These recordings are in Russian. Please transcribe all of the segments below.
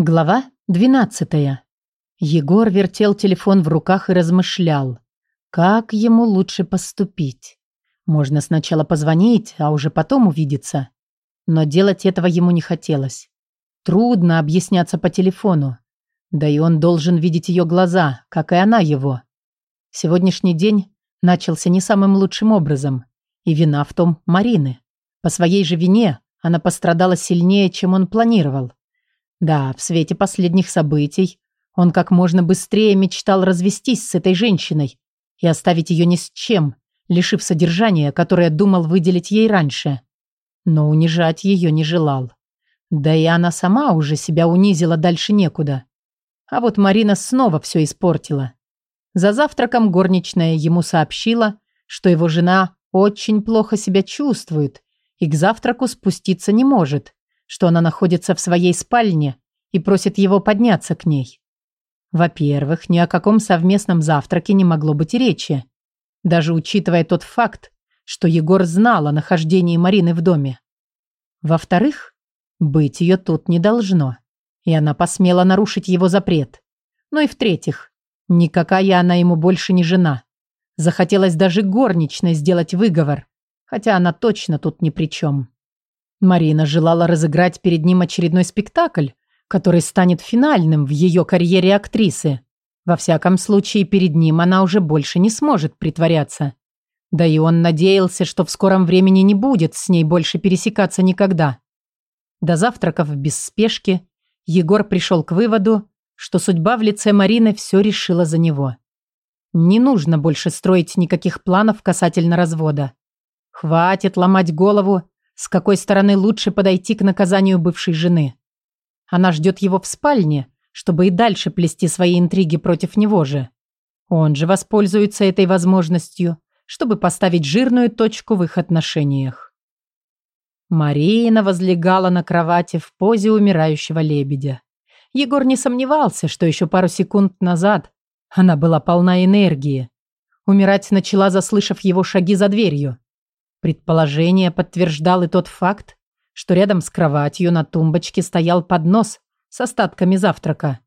Глава 12. Егор вертел телефон в руках и размышлял, как ему лучше поступить. Можно сначала позвонить, а уже потом увидеться. Но делать этого ему не хотелось. Трудно объясняться по телефону. Да и он должен видеть ее глаза, как и она его. Сегодняшний день начался не самым лучшим образом. И вина в том Марины. По своей же вине она пострадала сильнее, чем он планировал. Да, в свете последних событий он как можно быстрее мечтал развестись с этой женщиной и оставить ее ни с чем, лишив содержания, которое думал выделить ей раньше. Но унижать ее не желал. Да и она сама уже себя унизила дальше некуда. А вот Марина снова все испортила. За завтраком горничная ему сообщила, что его жена очень плохо себя чувствует и к завтраку спуститься не может, что она находится в своей спальне и просит его подняться к ней. Во-первых, ни о каком совместном завтраке не могло быть речи, даже учитывая тот факт, что Егор знал о нахождении Марины в доме. Во-вторых, быть ее тут не должно, и она посмела нарушить его запрет. Ну и в-третьих, никакая она ему больше не жена. Захотелось даже горничной сделать выговор, хотя она точно тут ни при чем. Марина желала разыграть перед ним очередной спектакль, который станет финальным в ее карьере актрисы. Во всяком случае, перед ним она уже больше не сможет притворяться. Да и он надеялся, что в скором времени не будет с ней больше пересекаться никогда. До завтраков без спешки Егор пришел к выводу, что судьба в лице Марины все решила за него. Не нужно больше строить никаких планов касательно развода. Хватит ломать голову с какой стороны лучше подойти к наказанию бывшей жены. Она ждет его в спальне, чтобы и дальше плести свои интриги против него же. Он же воспользуется этой возможностью, чтобы поставить жирную точку в их отношениях. Марина возлегала на кровати в позе умирающего лебедя. Егор не сомневался, что еще пару секунд назад она была полна энергии. Умирать начала, заслышав его шаги за дверью. Предположение подтверждал и тот факт, что рядом с кроватью на тумбочке стоял поднос с остатками завтрака.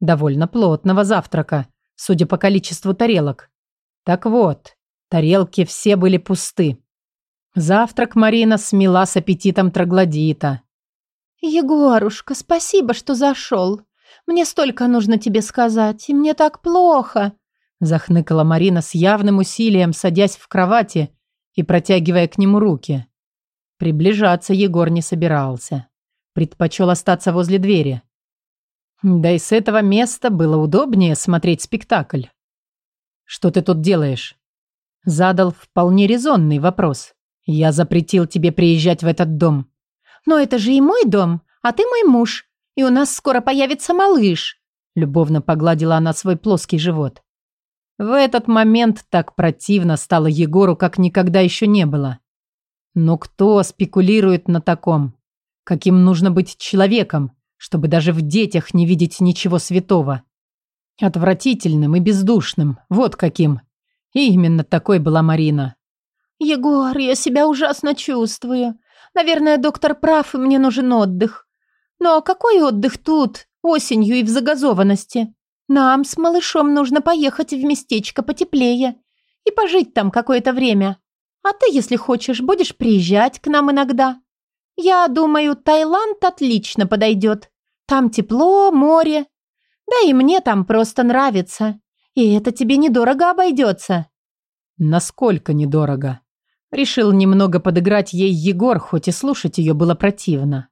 Довольно плотного завтрака, судя по количеству тарелок. Так вот, тарелки все были пусты. Завтрак Марина смела с аппетитом троглодита. «Егорушка, спасибо, что зашел. Мне столько нужно тебе сказать, и мне так плохо», захныкала Марина с явным усилием, садясь в кровати и протягивая к нему руки. Приближаться Егор не собирался. Предпочел остаться возле двери. Да и с этого места было удобнее смотреть спектакль. «Что ты тут делаешь?» Задал вполне резонный вопрос. «Я запретил тебе приезжать в этот дом». «Но это же и мой дом, а ты мой муж, и у нас скоро появится малыш», любовно погладила она свой плоский живот. В этот момент так противно стало Егору, как никогда еще не было. Но кто спекулирует на таком? Каким нужно быть человеком, чтобы даже в детях не видеть ничего святого? Отвратительным и бездушным, вот каким. И именно такой была Марина. «Егор, я себя ужасно чувствую. Наверное, доктор прав, и мне нужен отдых. Но какой отдых тут, осенью и в загазованности? Нам с малышом нужно поехать в местечко потеплее и пожить там какое-то время. А ты, если хочешь, будешь приезжать к нам иногда. Я думаю, Таиланд отлично подойдет. Там тепло, море. Да и мне там просто нравится. И это тебе недорого обойдется». «Насколько недорого?» Решил немного подыграть ей Егор, хоть и слушать ее было противно.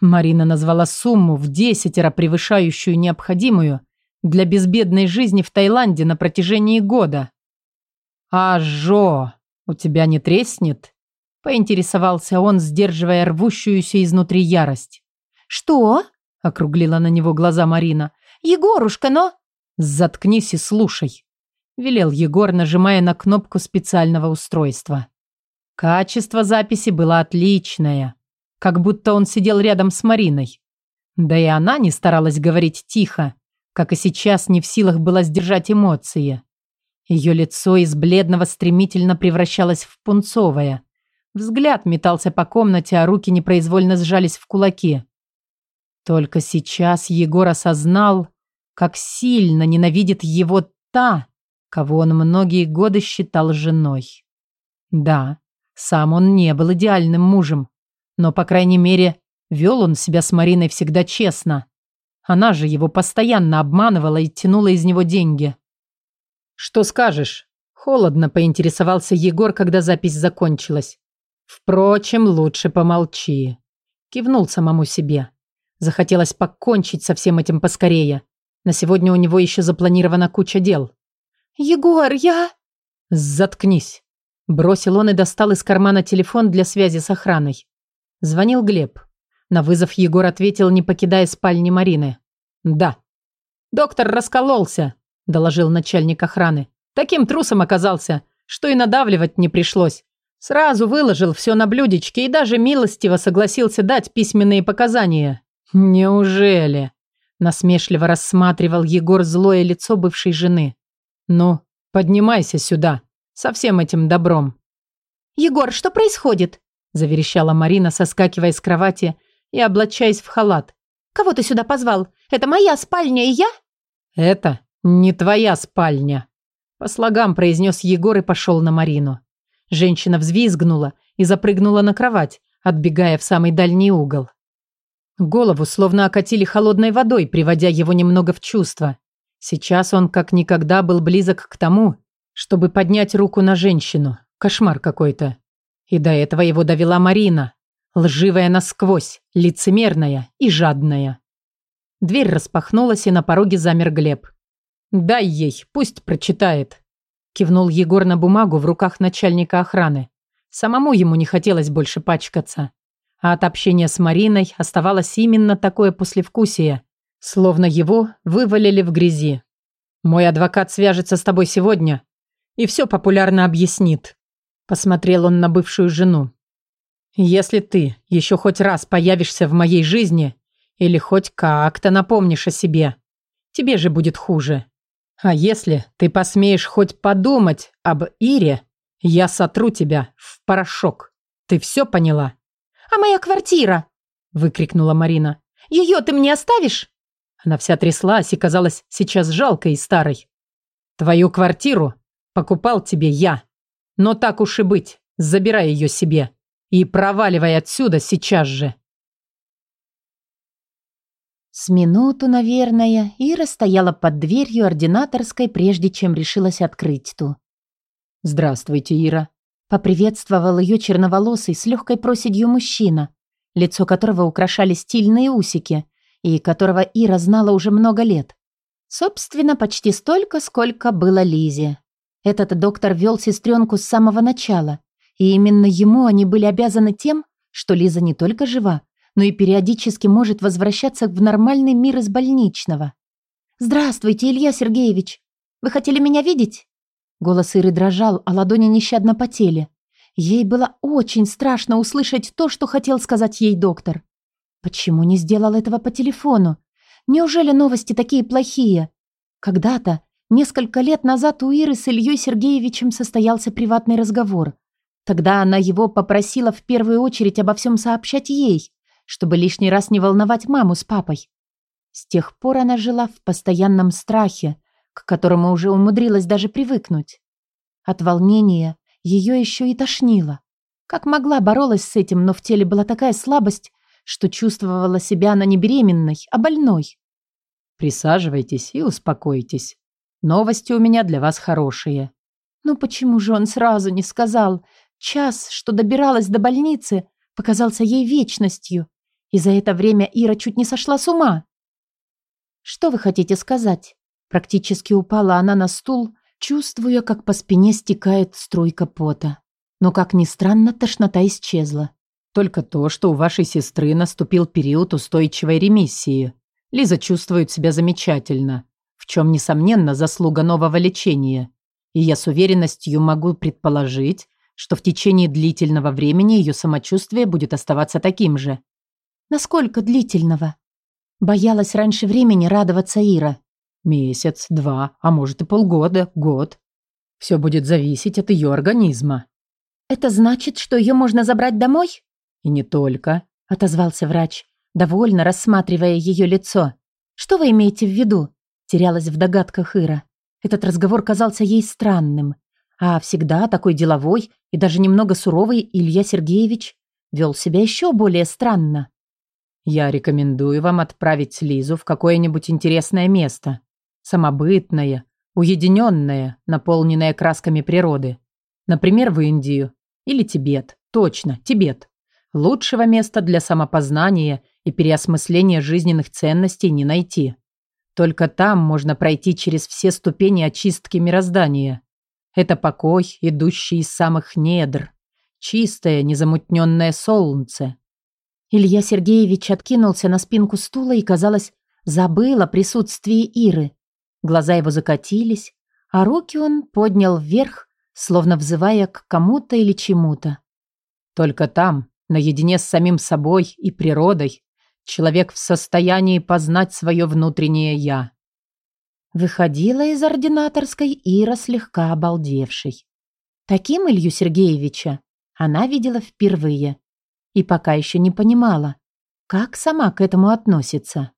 Марина назвала сумму в десятеро превышающую необходимую для безбедной жизни в Таиланде на протяжении года. «А, Жо, у тебя не треснет?» – поинтересовался он, сдерживая рвущуюся изнутри ярость. «Что?» – округлила на него глаза Марина. «Егорушка, но...» «Заткнись и слушай», – велел Егор, нажимая на кнопку специального устройства. Качество записи было отличное, как будто он сидел рядом с Мариной. Да и она не старалась говорить тихо, как и сейчас не в силах была сдержать эмоции. Ее лицо из бледного стремительно превращалось в пунцовое. Взгляд метался по комнате, а руки непроизвольно сжались в кулаки. Только сейчас Егор осознал, как сильно ненавидит его та, кого он многие годы считал женой. Да, сам он не был идеальным мужем, но, по крайней мере, вел он себя с Мариной всегда честно. Она же его постоянно обманывала и тянула из него деньги. «Что скажешь?» Холодно поинтересовался Егор, когда запись закончилась. «Впрочем, лучше помолчи». Кивнул самому себе. Захотелось покончить со всем этим поскорее. На сегодня у него еще запланирована куча дел. «Егор, я...» «Заткнись!» Бросил он и достал из кармана телефон для связи с охраной. Звонил Глеб. На вызов Егор ответил, не покидая спальни Марины. «Да». «Доктор раскололся», – доложил начальник охраны. «Таким трусом оказался, что и надавливать не пришлось. Сразу выложил все на блюдечке и даже милостиво согласился дать письменные показания». «Неужели?» – насмешливо рассматривал Егор злое лицо бывшей жены. «Ну, поднимайся сюда, со всем этим добром». «Егор, что происходит?» – заверещала Марина, соскакивая с кровати и облачаясь в халат. «Кого ты сюда позвал? Это моя спальня, и я?» «Это не твоя спальня», – по слогам произнес Егор и пошел на Марину. Женщина взвизгнула и запрыгнула на кровать, отбегая в самый дальний угол. Голову словно окатили холодной водой, приводя его немного в чувство. Сейчас он как никогда был близок к тому, чтобы поднять руку на женщину. Кошмар какой-то. И до этого его довела Марина. Лживая насквозь, лицемерная и жадная. Дверь распахнулась, и на пороге замер Глеб. «Дай ей, пусть прочитает», – кивнул Егор на бумагу в руках начальника охраны. Самому ему не хотелось больше пачкаться. А от общения с Мариной оставалось именно такое послевкусие, Словно его вывалили в грязи. «Мой адвокат свяжется с тобой сегодня и все популярно объяснит», посмотрел он на бывшую жену. «Если ты еще хоть раз появишься в моей жизни или хоть как-то напомнишь о себе, тебе же будет хуже. А если ты посмеешь хоть подумать об Ире, я сотру тебя в порошок. Ты все поняла?» «А моя квартира?» – выкрикнула Марина. «Ее ты мне оставишь?» Она вся тряслась и казалась сейчас жалкой и старой. «Твою квартиру покупал тебе я. Но так уж и быть, забирай ее себе. И проваливай отсюда сейчас же». С минуту, наверное, Ира стояла под дверью ординаторской, прежде чем решилась открыть ту. «Здравствуйте, Ира», — поприветствовал ее черноволосый с легкой проседью мужчина, лицо которого украшали стильные усики, и которого Ира знала уже много лет. Собственно, почти столько, сколько было Лизе. Этот доктор вел сестренку с самого начала, и именно ему они были обязаны тем, что Лиза не только жива, но и периодически может возвращаться в нормальный мир из больничного. «Здравствуйте, Илья Сергеевич! Вы хотели меня видеть?» Голос Иры дрожал, а ладони нещадно потели. Ей было очень страшно услышать то, что хотел сказать ей доктор. Почему не сделал этого по телефону? Неужели новости такие плохие? Когда-то, несколько лет назад, у Иры с Ильей Сергеевичем состоялся приватный разговор. Тогда она его попросила в первую очередь обо всем сообщать ей, чтобы лишний раз не волновать маму с папой. С тех пор она жила в постоянном страхе, к которому уже умудрилась даже привыкнуть. От волнения ее еще и тошнило. Как могла, боролась с этим, но в теле была такая слабость, что чувствовала себя она не беременной, а больной. «Присаживайтесь и успокойтесь. Новости у меня для вас хорошие». «Ну почему же он сразу не сказал? Час, что добиралась до больницы, показался ей вечностью, и за это время Ира чуть не сошла с ума». «Что вы хотите сказать?» Практически упала она на стул, чувствуя, как по спине стекает струйка пота. Но, как ни странно, тошнота исчезла. Только то, что у вашей сестры наступил период устойчивой ремиссии. Лиза чувствует себя замечательно, в чем, несомненно, заслуга нового лечения. И я с уверенностью могу предположить, что в течение длительного времени ее самочувствие будет оставаться таким же. Насколько длительного? Боялась раньше времени радоваться Ира. Месяц, два, а может и полгода, год. Все будет зависеть от ее организма. Это значит, что ее можно забрать домой? «И не только», – отозвался врач. довольно рассматривая ее лицо. «Что вы имеете в виду?» Терялась в догадках Ира. Этот разговор казался ей странным. А всегда такой деловой и даже немного суровый Илья Сергеевич вел себя еще более странно. «Я рекомендую вам отправить Лизу в какое-нибудь интересное место. Самобытное, уединенное, наполненное красками природы. Например, в Индию. Или Тибет. Точно, Тибет. Лучшего места для самопознания и переосмысления жизненных ценностей не найти. Только там можно пройти через все ступени очистки мироздания. Это покой, идущий из самых недр. Чистое, незамутненное солнце. Илья Сергеевич откинулся на спинку стула и, казалось, забыл о присутствии Иры. Глаза его закатились, а руки он поднял вверх, словно взывая к кому-то или чему-то. Только там, наедине с самим собой и природой, человек в состоянии познать свое внутреннее «я». Выходила из ординаторской Ира слегка обалдевшей. Таким Илью Сергеевича она видела впервые и пока еще не понимала, как сама к этому относится.